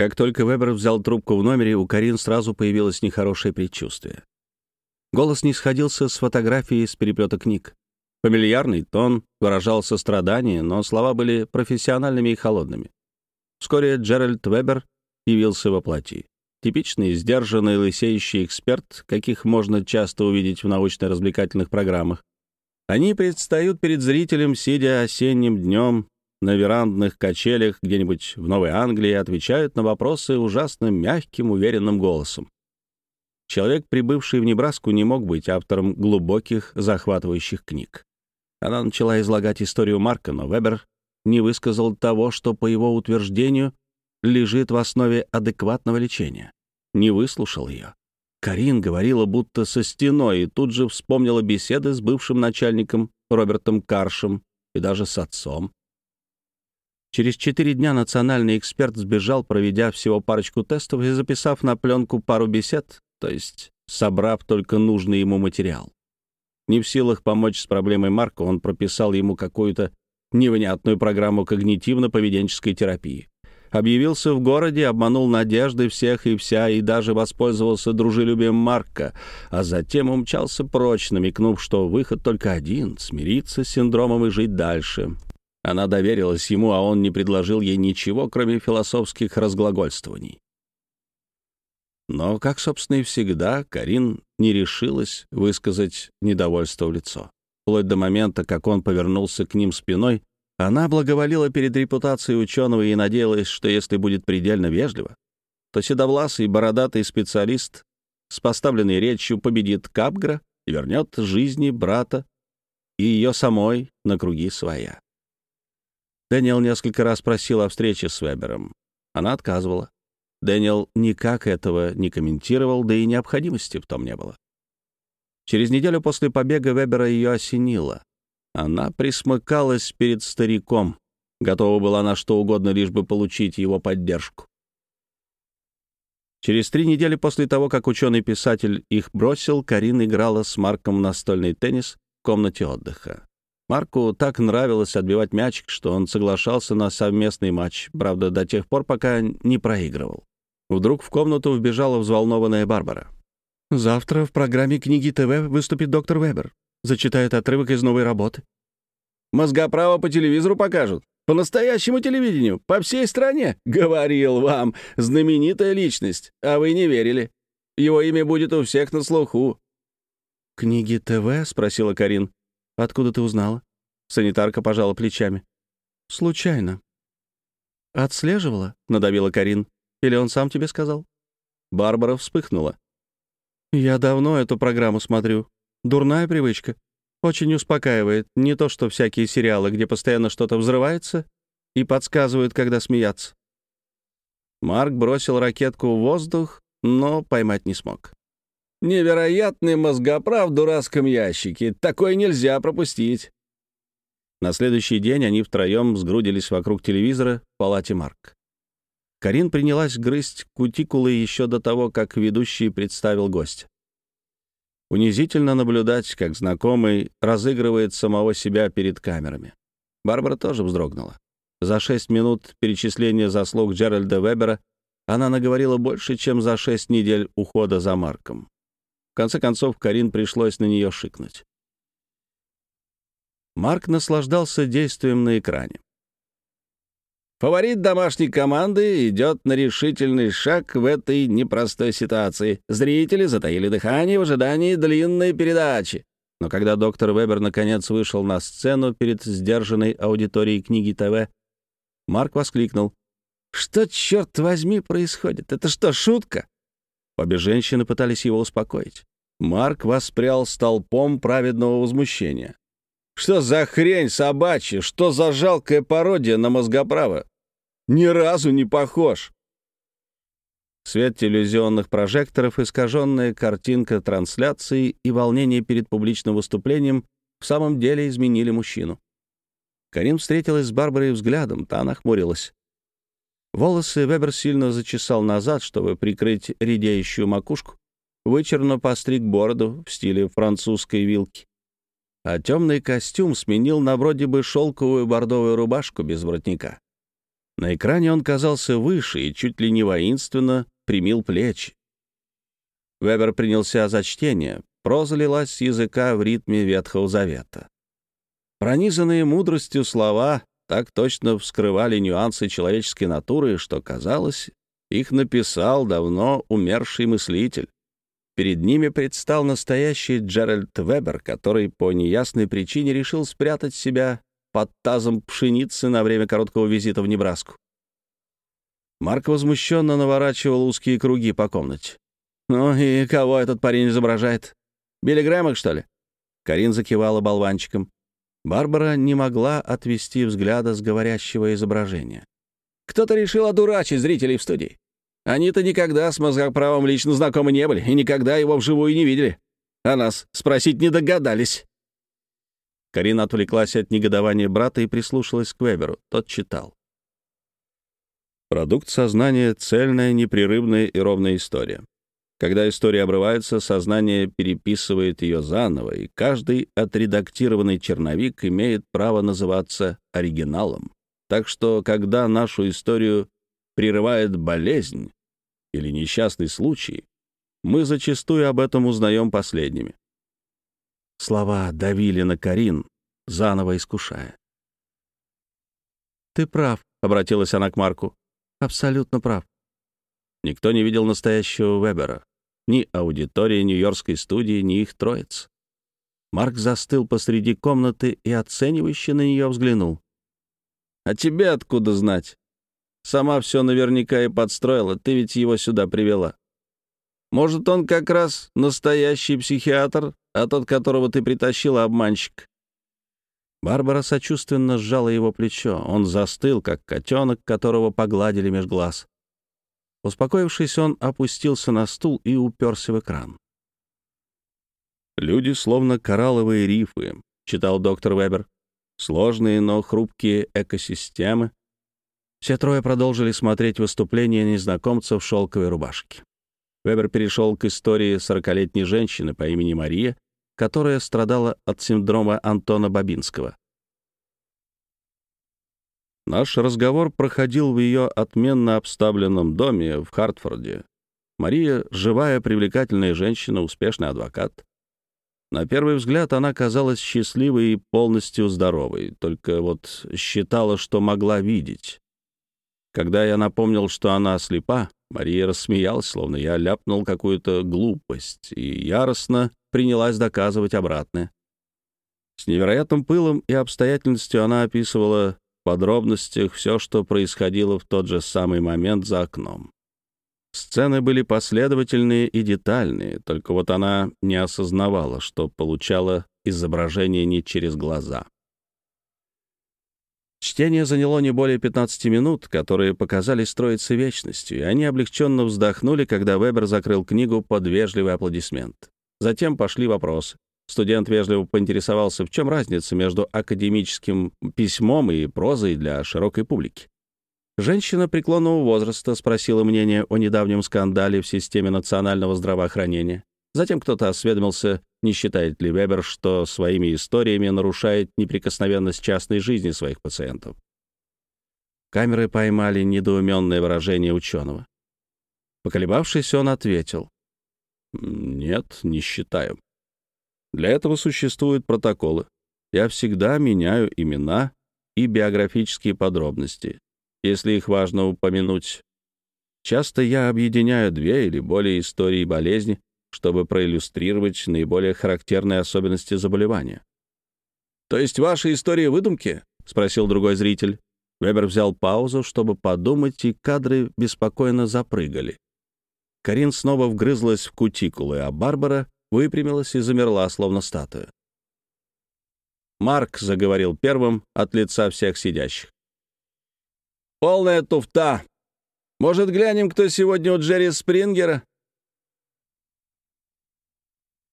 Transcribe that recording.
Как только Вебер взял трубку в номере, у Карин сразу появилось нехорошее предчувствие. Голос не сходился с фотографией с переплета книг. Фамильярный тон выражал сострадание, но слова были профессиональными и холодными. Вскоре Джеральд Вебер явился во плоти. Типичный, сдержанный, лысеющий эксперт, каких можно часто увидеть в научно-развлекательных программах. Они предстают перед зрителем, сидя осенним днем на верандных качелях где-нибудь в Новой Англии, отвечают на вопросы ужасно мягким, уверенным голосом. Человек, прибывший в Небраску, не мог быть автором глубоких, захватывающих книг. Она начала излагать историю Марка, но Вебер не высказал того, что, по его утверждению, лежит в основе адекватного лечения. Не выслушал ее. Карин говорила будто со стеной и тут же вспомнила беседы с бывшим начальником Робертом Каршем и даже с отцом. Через четыре дня национальный эксперт сбежал, проведя всего парочку тестов и записав на пленку пару бесед, то есть собрав только нужный ему материал. Не в силах помочь с проблемой Марка, он прописал ему какую-то невнятную программу когнитивно-поведенческой терапии. Объявился в городе, обманул надежды всех и вся и даже воспользовался дружелюбием Марка, а затем умчался прочь, намекнув, что выход только один — смириться с синдромом и жить дальше. Она доверилась ему, а он не предложил ей ничего, кроме философских разглагольствований. Но, как, собственно, и всегда, Карин не решилась высказать недовольство в лицо. Вплоть до момента, как он повернулся к ним спиной, она благоволила перед репутацией ученого и надеялась, что если будет предельно вежливо, то седовласый бородатый специалист с поставленной речью победит Капгра и вернет жизни брата и ее самой на круги своя. Дэниел несколько раз просил о встрече с Вебером. Она отказывала. Дэниел никак этого не комментировал, да и необходимости в том не было. Через неделю после побега Вебера ее осенило. Она присмыкалась перед стариком, готова была на что угодно, лишь бы получить его поддержку. Через три недели после того, как ученый-писатель их бросил, Карин играла с Марком настольный теннис в комнате отдыха. Марку так нравилось отбивать мячик, что он соглашался на совместный матч, правда, до тех пор, пока не проигрывал. Вдруг в комнату вбежала взволнованная Барбара. «Завтра в программе «Книги ТВ» выступит доктор Вебер. Зачитает отрывок из новой работы». «Мозгоправо по телевизору покажут? По настоящему телевидению? По всей стране? Говорил вам, знаменитая личность, а вы не верили. Его имя будет у всех на слуху». «Книги ТВ?» — спросила Карин. «Откуда ты узнала?» Санитарка пожала плечами. «Случайно». «Отслеживала?» — надавила Карин. Или он сам тебе сказал?» Барбара вспыхнула. «Я давно эту программу смотрю. Дурная привычка. Очень успокаивает. Не то, что всякие сериалы, где постоянно что-то взрывается и подсказывают, когда смеяться». Марк бросил ракетку в воздух, но поймать не смог. «Невероятный мозгоправ в дурацком ящике. Такое нельзя пропустить». На следующий день они втроем сгрудились вокруг телевизора в палате Марк. Карин принялась грызть кутикулы еще до того, как ведущий представил гость. Унизительно наблюдать, как знакомый разыгрывает самого себя перед камерами. Барбара тоже вздрогнула. За шесть минут перечисления заслуг Джеральда Вебера она наговорила больше, чем за шесть недель ухода за Марком. В конце концов, Карин пришлось на нее шикнуть. Марк наслаждался действием на экране. Фаворит домашней команды идет на решительный шаг в этой непростой ситуации. Зрители затаили дыхание в ожидании длинной передачи. Но когда доктор Вебер наконец вышел на сцену перед сдержанной аудиторией книги ТВ, Марк воскликнул. «Что, черт возьми, происходит? Это что, шутка?» Обе женщины пытались его успокоить. Марк воспрял столпом праведного возмущения. «Что за хрень собачья? Что за жалкая пародия на мозгоправо? Ни разу не похож. Свет телевизионных прожекторов, искаженная картинка трансляции и волнение перед публичным выступлением в самом деле изменили мужчину. Карин встретилась с Барбарой взглядом, та нахмурилась. Волосы Вебер сильно зачесал назад, чтобы прикрыть редеющую макушку, вычерно постриг бороду в стиле французской вилки. А темный костюм сменил на вроде бы шелковую бордовую рубашку без воротника. На экране он казался выше и чуть ли не воинственно примил плечи. Вебер принялся за чтение. Проза лилась с языка в ритме Ветхого Завета. Пронизанные мудростью слова так точно вскрывали нюансы человеческой натуры, что, казалось, их написал давно умерший мыслитель. Перед ними предстал настоящий Джеральд Вебер, который по неясной причине решил спрятать себя под тазом пшеницы на время короткого визита в Небраску. Марк возмущенно наворачивал узкие круги по комнате. «Ну и кого этот парень изображает? Билли Грэма, что ли?» Карин закивала болванчиком. Барбара не могла отвести взгляда с говорящего изображения. «Кто-то решил одурачить зрителей в студии. Они-то никогда с мозгоправом лично знакомы не были и никогда его вживую не видели. А нас спросить не догадались». Карина отвлеклась от негодования брата и прислушалась к Веберу. Тот читал. Продукт сознания — цельная, непрерывная и ровная история. Когда история обрывается, сознание переписывает ее заново, и каждый отредактированный черновик имеет право называться оригиналом. Так что, когда нашу историю прерывает болезнь или несчастный случай, мы зачастую об этом узнаем последними. Слова давили на Карин, заново искушая. «Ты прав», — обратилась она к Марку. «Абсолютно прав». Никто не видел настоящего Вебера. Ни аудитории Нью-Йоркской студии, ни их троиц. Марк застыл посреди комнаты и оценивающе на нее взглянул. «А тебе откуда знать? Сама все наверняка и подстроила, ты ведь его сюда привела. Может, он как раз настоящий психиатр, а тот, которого ты притащила, обманщик. Барбара сочувственно сжала его плечо. Он застыл, как котенок, которого погладили меж глаз. Успокоившись, он опустился на стул и уперся в экран. «Люди словно коралловые рифы», — читал доктор Вебер. «Сложные, но хрупкие экосистемы». Все трое продолжили смотреть выступление незнакомца в шелковой рубашке. Вебер перешел к истории сорокалетней женщины по имени Мария, которая страдала от синдрома Антона Бабинского. Наш разговор проходил в ее отменно обставленном доме в Хартфорде. Мария — живая, привлекательная женщина, успешный адвокат. На первый взгляд она казалась счастливой и полностью здоровой, только вот считала, что могла видеть. Когда я напомнил, что она слепа, Мария рассмеялась, словно я ляпнул какую-то глупость, и яростно принялась доказывать обратное. С невероятным пылом и обстоятельностью она описывала подробностях все, что происходило в тот же самый момент за окном. Сцены были последовательные и детальные, только вот она не осознавала, что получала изображение не через глаза. Чтение заняло не более 15 минут, которые показались строиться вечностью, и они облегченно вздохнули, когда Вебер закрыл книгу под вежливый аплодисмент. Затем пошли вопросы. Студент вежливо поинтересовался, в чем разница между академическим письмом и прозой для широкой публики. Женщина преклонного возраста спросила мнение о недавнем скандале в системе национального здравоохранения. Затем кто-то осведомился, не считает ли Вебер, что своими историями нарушает неприкосновенность частной жизни своих пациентов. Камеры поймали недоуменное выражение ученого. Поколебавшись, он ответил. «Нет, не считаю. Для этого существуют протоколы. Я всегда меняю имена и биографические подробности, если их важно упомянуть. Часто я объединяю две или более истории болезни, чтобы проиллюстрировать наиболее характерные особенности заболевания. «То есть ваши истории выдумки?» — спросил другой зритель. Вебер взял паузу, чтобы подумать, и кадры беспокойно запрыгали. Карин снова вгрызлась в кутикулы, а Барбара выпрямилась и замерла, словно статуя. Марк заговорил первым от лица всех сидящих. «Полная туфта. Может, глянем, кто сегодня у Джерри Спрингера?»